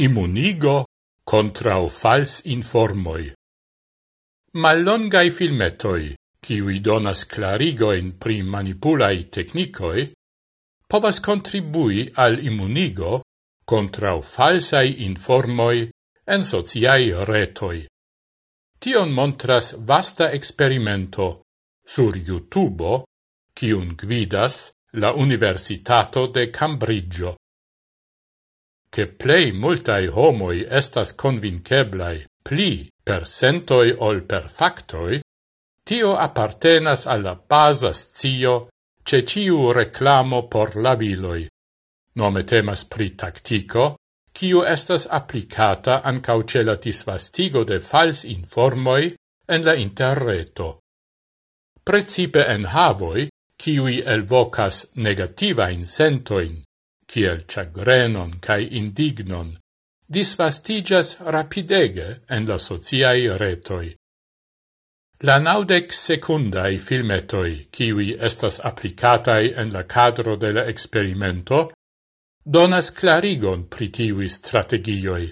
immunigo contrau fals informoi. Mallongai filmetoi, kiui donas clarigoin pri manipulai technicoi, povas contribui al immunigo contrau falsai informoi en sociai retoi. Tion montras vasta experimento sur YouTube, kiun gvidas la Universitato de Cambridge che plei multai homoi estas convinceblai pli per sentoi ol per factoi, tio appartenas alla basa zio ce ciu reclamo por laviloi. Nome temas pri tactico, kiu estas applicata ancau ce la disvastigo de fals informoi en la interreto. Precipe en havoi, ciui elvocas negativain sentoin kiel chagrenon cae indignon, disvastigas rapidege en la sociai retoi. La naudec secundai filmetoi, kiwi estas applicatai en la cadro de la experimento, donas clarigon pri tiui strategioi.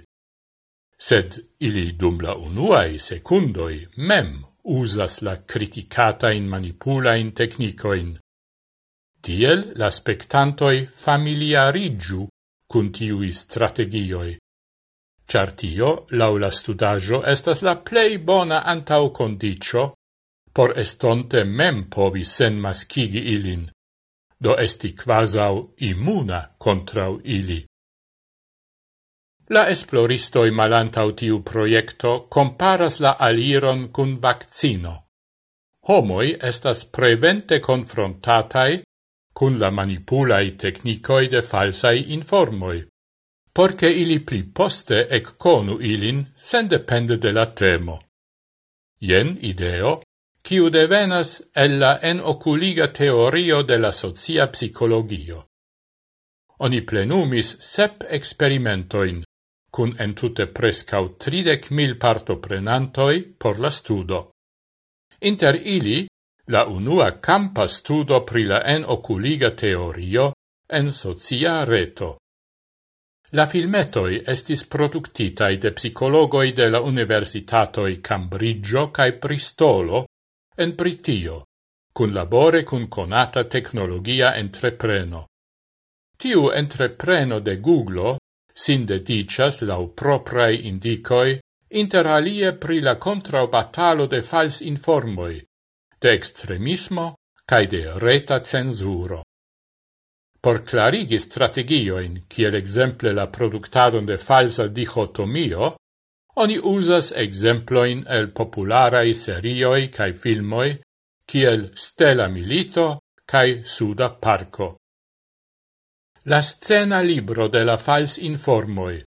Sed ili dum la unuai secundoi mem usas la criticatain manipulain technicoin. Tiel la spectantoi familiarigiu cun tiui strategioi. Char tio, laula studaggio, estas la plei bona antau condicio por estonte mem povi sen maschigi ilin, do esti quasau immuna contrau ili. La esploristoi malantau tiu proiecto comparas la aliron cun vaccino. Homoi estas prevente confrontatai cun la manipulai technicoi de falsai informoi, porce ili pli poste ec conu ilin sen depende de la temo. Ien ideo, ciu devenas ella en oculiga teorio de la socia psicologio. Oni plenumis sep experimentoin, cun entute prescau tridec mil partoprenantoi por la studo. Inter ili La unua campa studo pri la en oculiga teorio en socia reto. La filmetoi estis productitai de psicologoi de la universitatoi Cambridgeo cae Bristolo en Britio, cun labore cun conata tecnologia entrepreno. Tiu entrepreno de Google sin dedicas lau proprai indicoi inter alie pri la contrabatalo de fals informoi, de extremismo cae de reta censuro. Por clarigi strategioin, kiel exemple la productadon de falsa dichotomio, oni usas exemploin el popularai serioi cae filmoi, kiel Stella Milito cae Suda Parco. La scena libro de la fals informoi,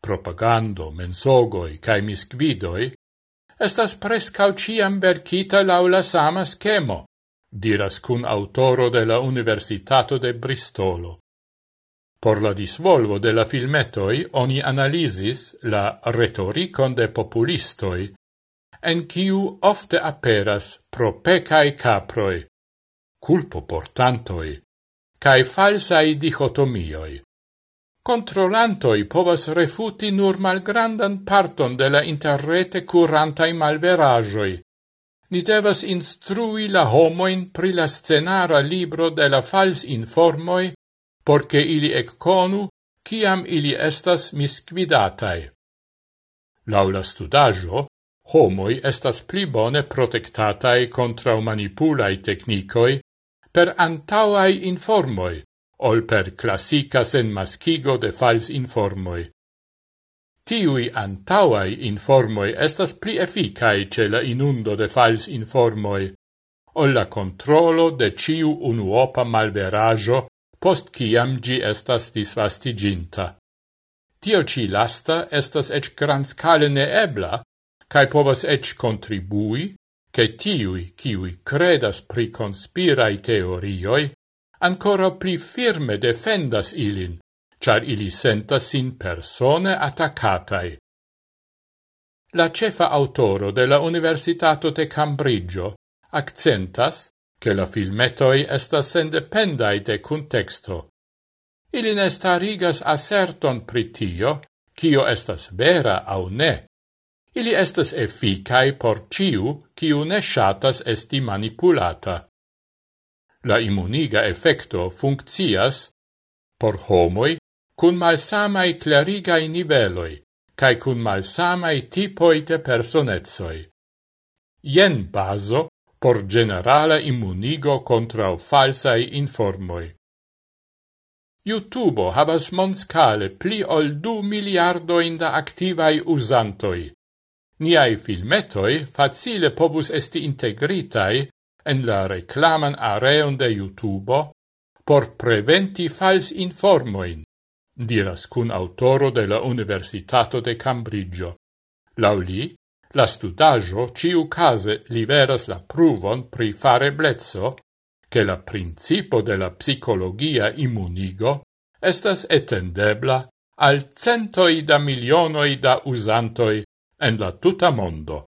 propagando, mensogoi cae misquidoi, estas prescau ciam vercita laula sama schemo, diras cun autoro de la Universitato de Bristolo. Por la disvolvo de la filmetoi oni analisis la retoricon de populistoi, en kiu ofte aperas propecae caproi, culpo portantoi, cae falsai dichotomioi. Controllantoi povas refuti nur malgrandan parton de la interrete curantai malverajoi. Ni devas instrui la homoin pri la scenara libro de la fals informoi, porce ili ecconu ciam ili estas misquidatai. Laula studajo, homoi estas pli bone protectatai contra manipulai technicoi per antauai informoi, ol per classica sen maschigo de fals informoi. Tiui antauai informoi estas pli efficai ce la inundo de fals informoi, ol la controlo de ciu unuopa malverajo post ciam gi estas disvastiginta. Tio ci lasta estas ec granscale neebla, cae povas ec contribui, che tiui, ciui credas pri conspirai teorioi, ancora pli firme defendas ilin, char ili sentas sin persone attaccatai. La cefa autoro de la Universitato de Cambrigio accentas che la filmetoi estas sendependai de contexto. Ilin estarigas aserton pritio, cio estas vera au ne. Ili estas efficai por ciu, ciu ne shatas esti manipulata la immuniga effecto funccias por homoi cun malsamai clarigai niveloi, cae cun malsamai tipoi de personezoi. Ien baso por generala immunigo contra falsai informoi. YouTube havas monscale pli ol du miliardoin da activai usantoi. Niai filmetoi facile pobus esti integritai en la reclaman areon de YouTube por preventi fals informoin, diras cun autoro de la Universitato de Cambridge. Lauli, la studaggio ciu case liveras la pruvon pri fareblezzo che la principo de la psicologia immunigo estas etendebla al centoi da milionoi da usantoi en la tuta mondo.